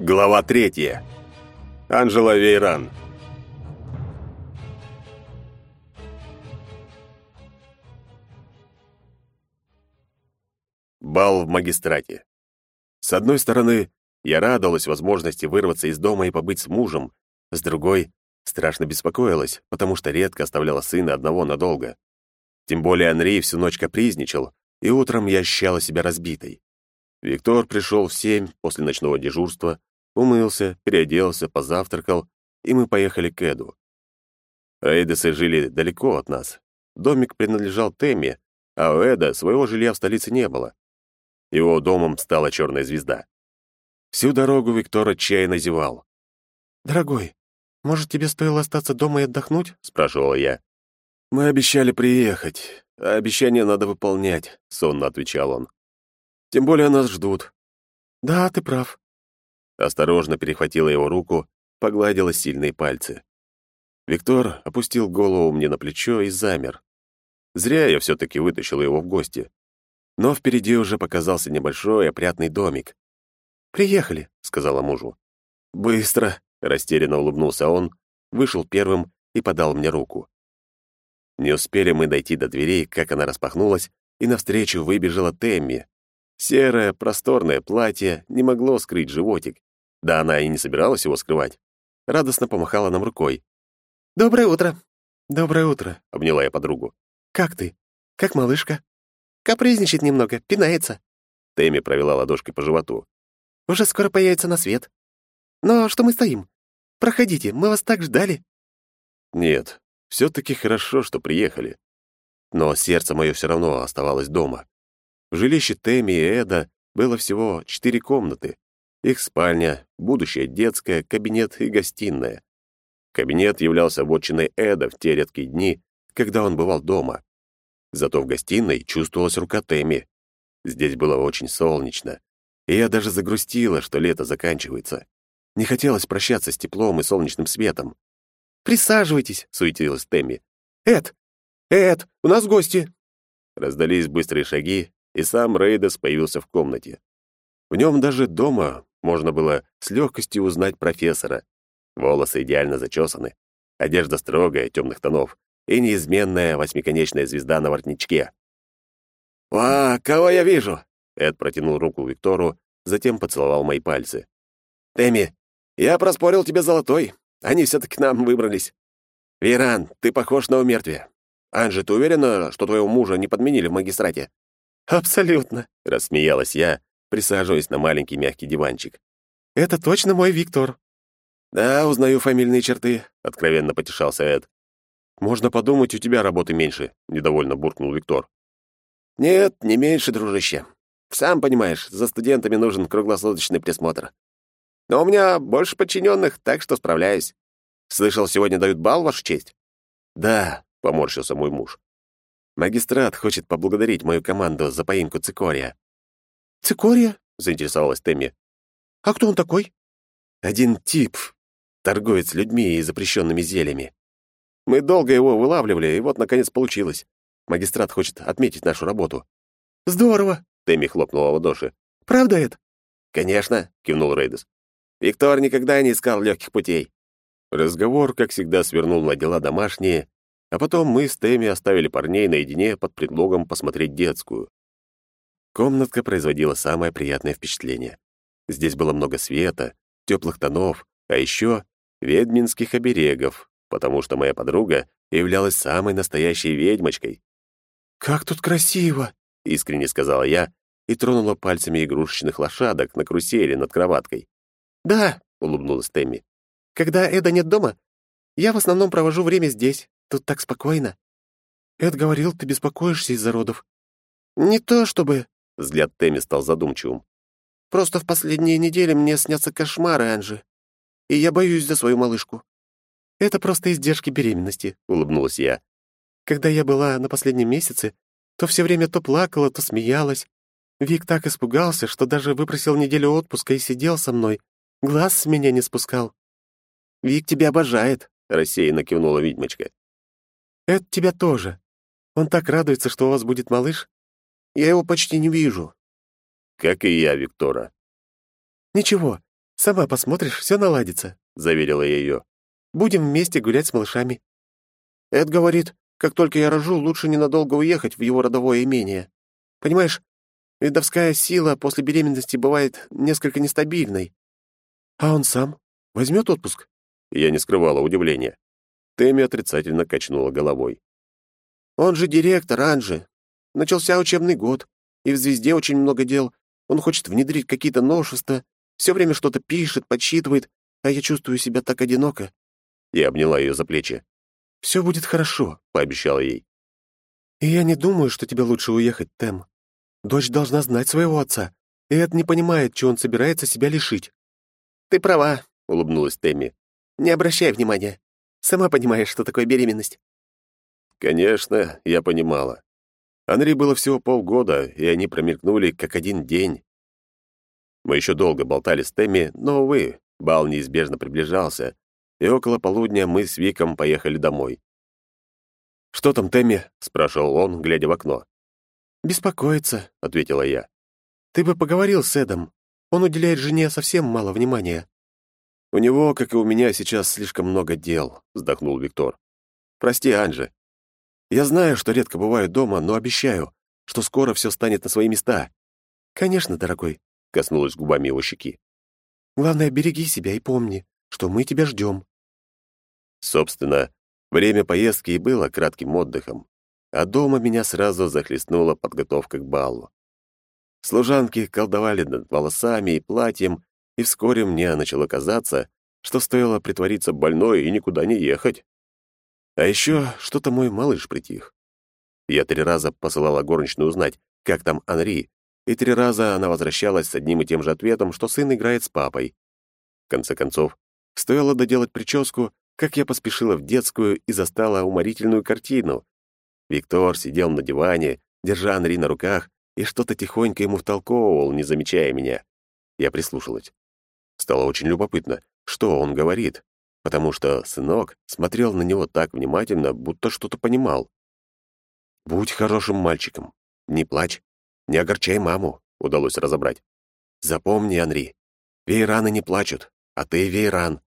Глава третья. Анжела Вейран. Бал в магистрате. С одной стороны, я радовалась возможности вырваться из дома и побыть с мужем, с другой — страшно беспокоилась, потому что редко оставляла сына одного надолго. Тем более Анри всю ночь капризничал, и утром я ощущала себя разбитой. Виктор пришел в семь после ночного дежурства, умылся, переоделся, позавтракал, и мы поехали к Эду. Рейдесы жили далеко от нас. Домик принадлежал Тэмми, а у Эда своего жилья в столице не было. Его домом стала черная звезда. Всю дорогу Виктор отчаянно зевал. «Дорогой, может, тебе стоило остаться дома и отдохнуть?» — спрашивала я. «Мы обещали приехать, а обещание надо выполнять», — сонно отвечал он. Тем более нас ждут». «Да, ты прав». Осторожно перехватила его руку, погладила сильные пальцы. Виктор опустил голову мне на плечо и замер. Зря я все-таки вытащил его в гости. Но впереди уже показался небольшой опрятный домик. «Приехали», — сказала мужу. «Быстро», — растерянно улыбнулся он, вышел первым и подал мне руку. Не успели мы дойти до дверей, как она распахнулась, и навстречу выбежала Темми. Серое, просторное платье не могло скрыть животик. Да она и не собиралась его скрывать. Радостно помахала нам рукой. «Доброе утро!» «Доброе утро!» — обняла я подругу. «Как ты? Как малышка?» «Капризничает немного, пинается». Тэмми провела ладошкой по животу. «Уже скоро появится на свет. Но что мы стоим? Проходите, мы вас так ждали». Нет, все-таки хорошо, что приехали. Но сердце мое все равно оставалось дома. В жилище Тэмми и Эда было всего четыре комнаты. Их спальня, будущая детская, кабинет и гостиная. Кабинет являлся вотчиной Эда в те редкие дни, когда он бывал дома. Зато в гостиной чувствовалась рука Тэмми. Здесь было очень солнечно, и я даже загрустила, что лето заканчивается. Не хотелось прощаться с теплом и солнечным светом. «Присаживайтесь», — суетилась Тэмми. «Эд! Эд, у нас гости!» Раздались быстрые шаги, и сам Рейдес появился в комнате. В нем даже дома можно было с легкостью узнать профессора. Волосы идеально зачесаны, одежда строгая, темных тонов, и неизменная восьмиконечная звезда на воротничке. «О, кого я вижу?» Эд протянул руку Виктору, затем поцеловал мои пальцы. «Тэмми, я проспорил тебе золотой. Они все-таки к нам выбрались. Виран, ты похож на умертвие. Анжи, ты уверена, что твоего мужа не подменили в магистрате?» «Абсолютно», — рассмеялась я, присаживаясь на маленький мягкий диванчик. «Это точно мой Виктор». «Да, узнаю фамильные черты», — откровенно потешался Эд. «Можно подумать, у тебя работы меньше», — недовольно буркнул Виктор. «Нет, не меньше, дружище. Сам понимаешь, за студентами нужен круглосуточный присмотр. Но у меня больше подчиненных, так что справляюсь. Слышал, сегодня дают бал, ваша честь?» «Да», — поморщился мой муж. Магистрат хочет поблагодарить мою команду за поимку цикория». «Цикория?» — заинтересовалась Тэмми. «А кто он такой?» «Один тип, торговец людьми и запрещенными зельями. Мы долго его вылавливали, и вот, наконец, получилось. Магистрат хочет отметить нашу работу». «Здорово!» — Тэмми хлопнула в ладоши. «Правда это?» «Конечно», — кивнул Рейдес. «Виктор никогда не искал легких путей». Разговор, как всегда, свернул на дела домашние, а потом мы с Тэмми оставили парней наедине под предлогом посмотреть детскую. Комнатка производила самое приятное впечатление. Здесь было много света, теплых тонов, а еще ведьминских оберегов, потому что моя подруга являлась самой настоящей ведьмочкой. «Как тут красиво!» — искренне сказала я и тронула пальцами игрушечных лошадок на карусели над кроваткой. «Да», — улыбнулась Тэмми. «Когда Эда нет дома, я в основном провожу время здесь. Тут так спокойно. Эд говорил, ты беспокоишься из-за родов. Не то чтобы... Взгляд Тэмми стал задумчивым. Просто в последние недели мне снятся кошмары, Анжи. И я боюсь за свою малышку. Это просто издержки беременности, улыбнулась я. Когда я была на последнем месяце, то все время то плакала, то смеялась. Вик так испугался, что даже выпросил неделю отпуска и сидел со мной. Глаз с меня не спускал. «Вик тебя обожает», — рассеянно кивнула ведьмочка. Это тебя тоже. Он так радуется, что у вас будет малыш. Я его почти не вижу. Как и я, Виктора. Ничего, Сама посмотришь, все наладится», — заверила я ее. «Будем вместе гулять с малышами». Эд говорит, как только я рожу, лучше ненадолго уехать в его родовое имение. Понимаешь, видовская сила после беременности бывает несколько нестабильной. А он сам возьмет отпуск? Я не скрывала удивления. Тэмми отрицательно качнула головой. Он же директор, Анжи. Начался учебный год, и в «Звезде» очень много дел. Он хочет внедрить какие-то новшества, все время что-то пишет, подсчитывает, а я чувствую себя так одиноко». Я обняла ее за плечи. «Все будет хорошо», — пообещала ей. «И я не думаю, что тебе лучше уехать, Тем. Дочь должна знать своего отца, и Эд не понимает, что он собирается себя лишить». «Ты права», — улыбнулась Тэмми. «Не обращай внимания. Сама понимаешь, что такое беременность». Конечно, я понимала. Анри было всего полгода, и они промелькнули как один день. Мы еще долго болтали с Тэмми, но, увы, бал неизбежно приближался, и около полудня мы с Виком поехали домой. «Что там, Тэмми?» — спрашивал он, глядя в окно. «Беспокоится», — ответила я. «Ты бы поговорил с Эдом. Он уделяет жене совсем мало внимания». «У него, как и у меня, сейчас слишком много дел», — вздохнул Виктор. «Прости, Анжи. Я знаю, что редко бываю дома, но обещаю, что скоро все станет на свои места». «Конечно, дорогой коснулась губами его щеки. «Главное, береги себя и помни, что мы тебя ждем». Собственно, время поездки и было кратким отдыхом, а дома меня сразу захлестнула подготовка к балу. Служанки колдовали над волосами и платьем, и вскоре мне начало казаться, что стоило притвориться больной и никуда не ехать. А еще что-то мой малыш притих. Я три раза посылала горничную узнать, как там Анри, и три раза она возвращалась с одним и тем же ответом, что сын играет с папой. В конце концов, стоило доделать прическу, как я поспешила в детскую и застала уморительную картину. Виктор сидел на диване, держа Анри на руках, и что-то тихонько ему втолковывал, не замечая меня. Я прислушалась. Стало очень любопытно, что он говорит, потому что сынок смотрел на него так внимательно, будто что-то понимал. «Будь хорошим мальчиком, не плачь, не огорчай маму, удалось разобрать. Запомни, Анри, вейраны не плачут, а ты вейран.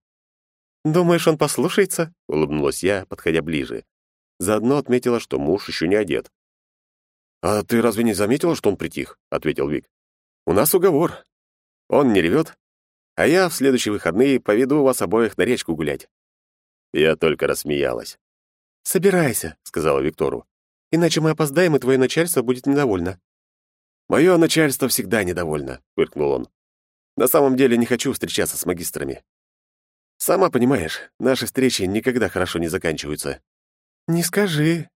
«Думаешь, он послушается?» — улыбнулась я, подходя ближе. Заодно отметила, что муж еще не одет. «А ты разве не заметила, что он притих?» — ответил Вик. «У нас уговор. Он не ревет, а я в следующие выходные поведу вас обоих на речку гулять». Я только рассмеялась. «Собирайся», — сказала Виктору. «Иначе мы опоздаем, и твое начальство будет недовольно». «Мое начальство всегда недовольно», — фыркнул он. «На самом деле не хочу встречаться с магистрами. Сама понимаешь, наши встречи никогда хорошо не заканчиваются». «Не скажи.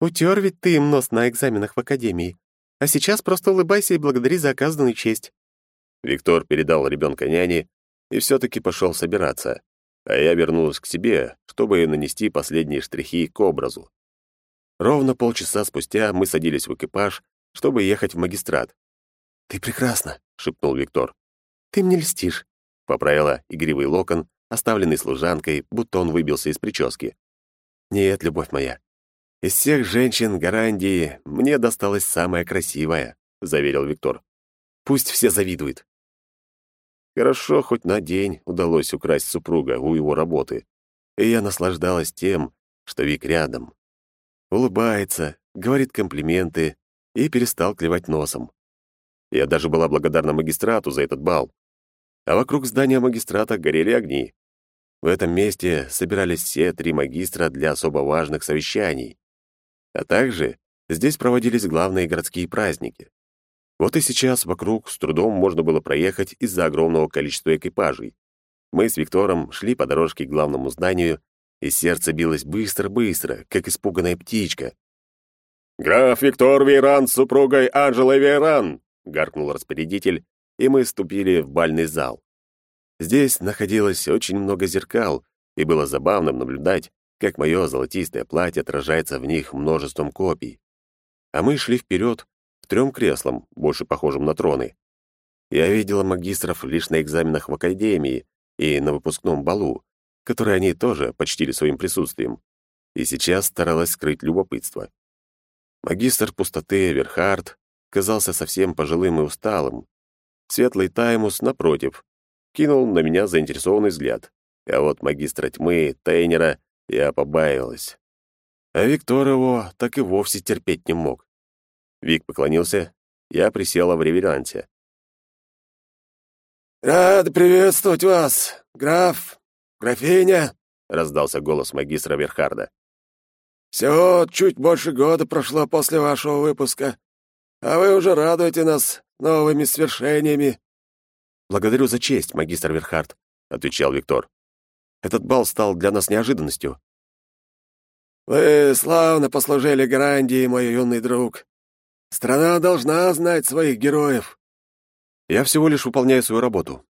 Утер ведь ты им нос на экзаменах в академии. А сейчас просто улыбайся и благодари за оказанную честь». Виктор передал ребенка няне и все-таки пошел собираться, а я вернулась к себе, чтобы нанести последние штрихи к образу. Ровно полчаса спустя мы садились в экипаж чтобы ехать в магистрат. «Ты прекрасна», — шепнул Виктор. «Ты мне льстишь», — поправила игривый локон, оставленный служанкой, будто он выбился из прически. «Нет, любовь моя, из всех женщин Гарандии мне досталась самая красивая», — заверил Виктор. «Пусть все завидуют». Хорошо, хоть на день удалось украсть супруга у его работы, и я наслаждалась тем, что Вик рядом. Улыбается, говорит комплименты, и перестал клевать носом. Я даже была благодарна магистрату за этот бал. А вокруг здания магистрата горели огни. В этом месте собирались все три магистра для особо важных совещаний. А также здесь проводились главные городские праздники. Вот и сейчас вокруг с трудом можно было проехать из-за огромного количества экипажей. Мы с Виктором шли по дорожке к главному зданию, и сердце билось быстро-быстро, как испуганная птичка. «Граф Виктор Вейран с супругой Анжелой Вейран!» — гаркнул распорядитель, и мы ступили в бальный зал. Здесь находилось очень много зеркал, и было забавно наблюдать, как мое золотистое платье отражается в них множеством копий. А мы шли вперед трем креслам, больше похожим на троны. Я видела магистров лишь на экзаменах в академии и на выпускном балу, которые они тоже почтили своим присутствием, и сейчас старалась скрыть любопытство. Магистр пустоты Эверхард казался совсем пожилым и усталым. Светлый Таймус, напротив, кинул на меня заинтересованный взгляд. А вот магистра тьмы, Тейнера, я побаивалась. А Виктор его так и вовсе терпеть не мог. Вик поклонился, я присела в реверансе. «Рад приветствовать вас, граф, графиня!» — раздался голос магистра Верхарда. «Всего чуть больше года прошло после вашего выпуска, а вы уже радуете нас новыми свершениями». «Благодарю за честь, магистр Верхард», — отвечал Виктор. «Этот бал стал для нас неожиданностью». «Вы славно послужили Гарандии, мой юный друг. Страна должна знать своих героев». «Я всего лишь выполняю свою работу.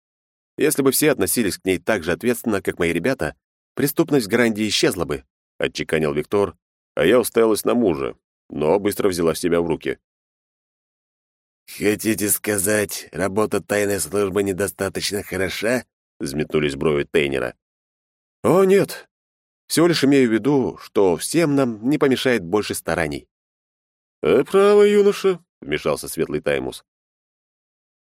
Если бы все относились к ней так же ответственно, как мои ребята, преступность в исчезла бы», — отчеканил Виктор, а я уставилась на мужа, но быстро взяла себя в руки. «Хотите сказать, работа тайной службы недостаточно хороша?» — взметнулись брови Тейнера. «О, нет. Всего лишь имею в виду, что всем нам не помешает больше стараний». «А право, юноша», — вмешался Светлый Таймус.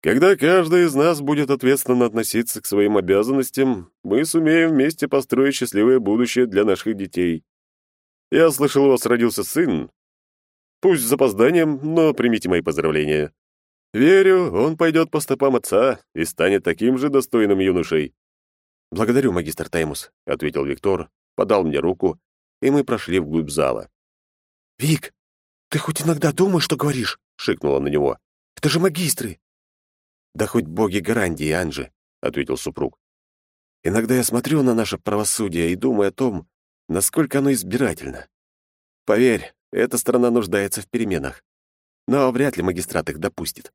«Когда каждый из нас будет ответственно относиться к своим обязанностям, мы сумеем вместе построить счастливое будущее для наших детей. Я слышал, у вас родился сын. Пусть с запозданием, но примите мои поздравления. Верю, он пойдет по стопам отца и станет таким же достойным юношей. Благодарю, магистр Таймус, ответил Виктор, подал мне руку, и мы прошли вглубь зала. Вик, ты хоть иногда думаешь, что говоришь? шикнула на него. Это же магистры. Да хоть боги Гарандии, Анжи, ответил супруг. Иногда я смотрю на наше правосудие и думаю о том, насколько оно избирательно. Поверь, эта страна нуждается в переменах. Но вряд ли магистрат их допустит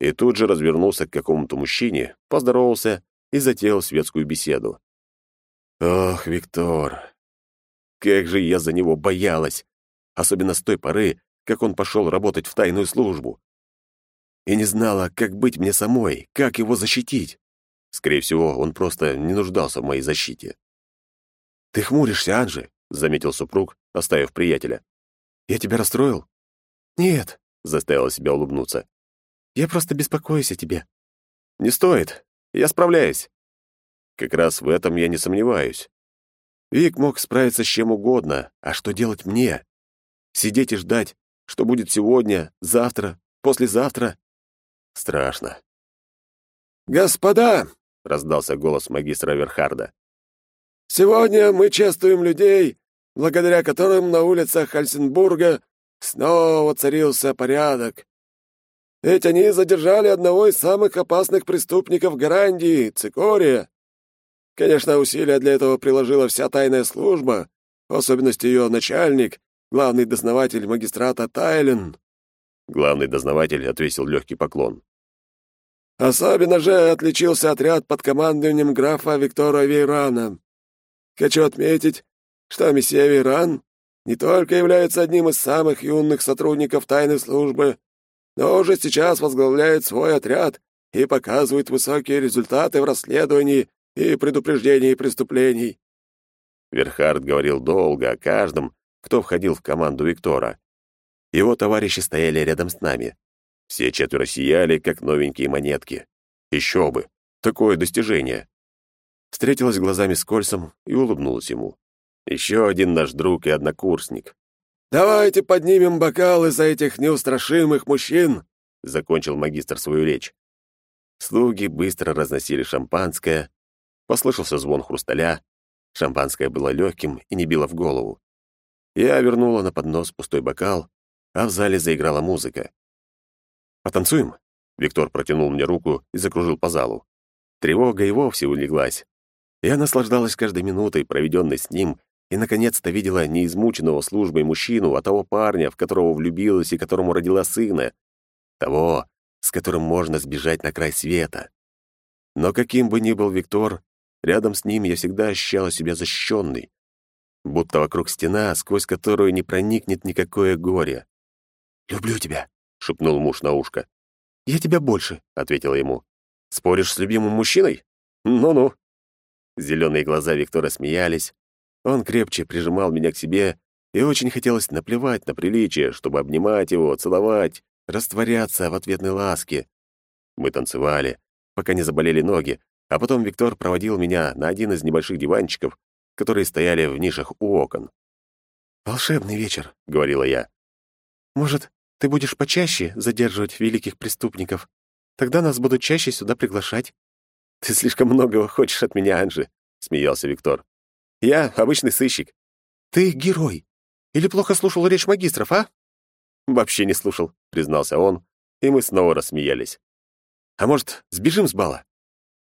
и тут же развернулся к какому-то мужчине, поздоровался и затеял светскую беседу. Ох, Виктор, как же я за него боялась, особенно с той поры, как он пошел работать в тайную службу. И не знала, как быть мне самой, как его защитить. Скорее всего, он просто не нуждался в моей защите. «Ты хмуришься, Анжи», — заметил супруг, оставив приятеля. «Я тебя расстроил?» «Нет», — заставила себя улыбнуться. Я просто беспокоюсь о тебе». «Не стоит. Я справляюсь». Как раз в этом я не сомневаюсь. Вик мог справиться с чем угодно, а что делать мне? Сидеть и ждать, что будет сегодня, завтра, послезавтра? Страшно. «Господа!» — раздался голос магистра Верхарда. «Сегодня мы чествуем людей, благодаря которым на улицах Хальсинбурга снова царился порядок. Ведь они задержали одного из самых опасных преступников Гарандии, Цикория. Конечно, усилия для этого приложила вся тайная служба, в особенности ее начальник, главный дознаватель магистрата Тайлен. Главный дознаватель отвесил легкий поклон. Особенно же отличился отряд под командованием графа Виктора Вейрана. Хочу отметить, что месье Вейран не только является одним из самых юных сотрудников тайной службы, но уже сейчас возглавляет свой отряд и показывает высокие результаты в расследовании и предупреждении преступлений». Верхард говорил долго о каждом, кто входил в команду Виктора. Его товарищи стояли рядом с нами. Все четверо сияли, как новенькие монетки. Еще бы! Такое достижение! Встретилась глазами с Кольцем и улыбнулась ему. Еще один наш друг и однокурсник. «Давайте поднимем бокалы за этих неустрашимых мужчин!» — закончил магистр свою речь. Слуги быстро разносили шампанское. Послышался звон хрусталя. Шампанское было легким и не било в голову. Я вернула на поднос пустой бокал, а в зале заиграла музыка. «Потанцуем?» Виктор протянул мне руку и закружил по залу. Тревога и вовсе улеглась. Я наслаждалась каждой минутой, проведенной с ним, и, наконец-то, видела не измученного службой мужчину, а того парня, в которого влюбилась и которому родила сына. Того, с которым можно сбежать на край света. Но каким бы ни был Виктор, рядом с ним я всегда ощущала себя защищенной. Будто вокруг стена, сквозь которую не проникнет никакое горе. «Люблю тебя», — шепнул муж на ушко. «Я тебя больше», — ответила ему. «Споришь с любимым мужчиной? Ну-ну». Зеленые глаза Виктора смеялись, он крепче прижимал меня к себе, и очень хотелось наплевать на приличие, чтобы обнимать его, целовать, растворяться в ответной ласке. Мы танцевали, пока не заболели ноги, А потом Виктор проводил меня на один из небольших диванчиков, которые стояли в нишах у окон. «Волшебный вечер», — говорила я. «Может, ты будешь почаще задерживать великих преступников? Тогда нас будут чаще сюда приглашать». «Ты слишком многого хочешь от меня, Анжи», — смеялся Виктор. «Я обычный сыщик». «Ты герой. Или плохо слушал речь магистров, а?» «Вообще не слушал», — признался он, и мы снова рассмеялись. «А может, сбежим с бала?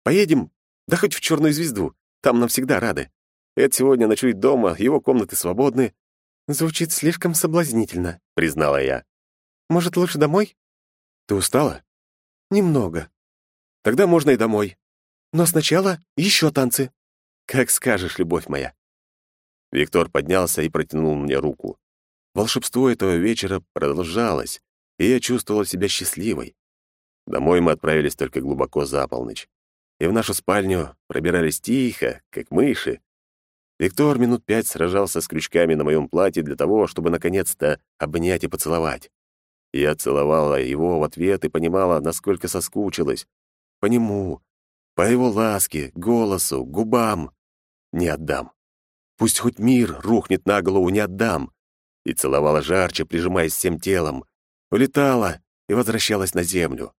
Поедем, да хоть в черную звезду, там нам всегда рады. Эд сегодня ночует дома, его комнаты свободны». «Звучит слишком соблазнительно», — признала я. «Может, лучше домой?» «Ты устала?» «Немного». «Тогда можно и домой». «Но сначала еще танцы». «Как скажешь, любовь моя». Виктор поднялся и протянул мне руку. Волшебство этого вечера продолжалось, и я чувствовала себя счастливой. Домой мы отправились только глубоко за полночь. И в нашу спальню пробирались тихо, как мыши, Виктор минут пять сражался с крючками на моем платье для того, чтобы наконец-то обнять и поцеловать. Я целовала его в ответ и понимала, насколько соскучилась. По нему, по его ласке, голосу, губам. Не отдам. Пусть хоть мир рухнет на голову, не отдам. И целовала жарче, прижимаясь всем телом. Улетала и возвращалась на землю.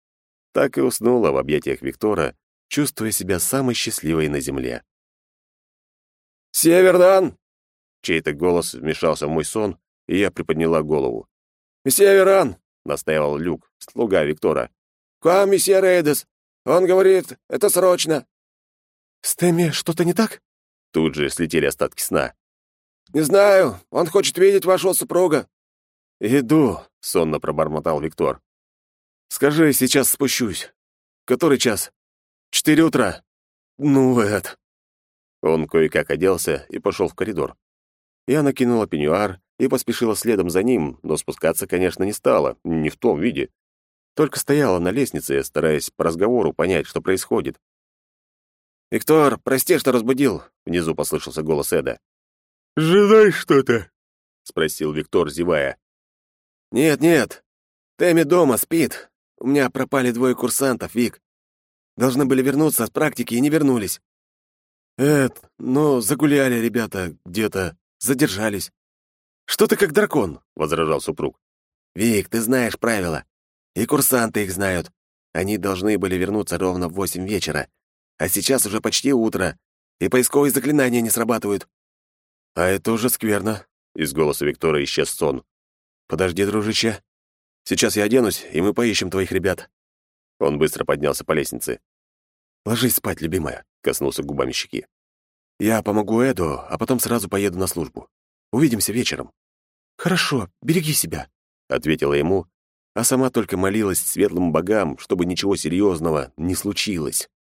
Так и уснула в объятиях Виктора, чувствуя себя самой счастливой на земле. «Севердан!» Чей-то голос вмешался в мой сон, и я приподняла голову. «Северан!» — настаивал Люк, слуга Виктора. «К вам, месье Рейдес! Он говорит, это срочно!» «С Тэмми что-то не так?» Тут же слетели остатки сна. «Не знаю, он хочет видеть вашего супруга». «Иду», — сонно пробормотал Виктор. «Скажи, сейчас спущусь. Который час?» «Четыре утра». «Ну, это...» Он кое-как оделся и пошел в коридор. Я накинула пеньюар и поспешила следом за ним, но спускаться, конечно, не стала, не в том виде. Только стояла на лестнице, стараясь по разговору понять, что происходит. «Виктор, прости, что разбудил», — внизу послышался голос Эда. «Ждай что-то?» — спросил Виктор, зевая. «Нет, нет. Тэмми дома, спит. У меня пропали двое курсантов, Вик. Должны были вернуться с практики и не вернулись. «Эд, ну, загуляли ребята где-то, задержались». «Что ты как дракон?» — возражал супруг. «Вик, ты знаешь правила. И курсанты их знают. Они должны были вернуться ровно в восемь вечера. А сейчас уже почти утро, и поисковые заклинания не срабатывают». «А это уже скверно», — из голоса Виктора исчез сон. «Подожди, дружище. Сейчас я оденусь, и мы поищем твоих ребят». Он быстро поднялся по лестнице. «Ложись спать, любимая», — коснулся губами щеки. «Я помогу Эду, а потом сразу поеду на службу. Увидимся вечером». «Хорошо, береги себя», — ответила ему, а сама только молилась светлым богам, чтобы ничего серьезного не случилось.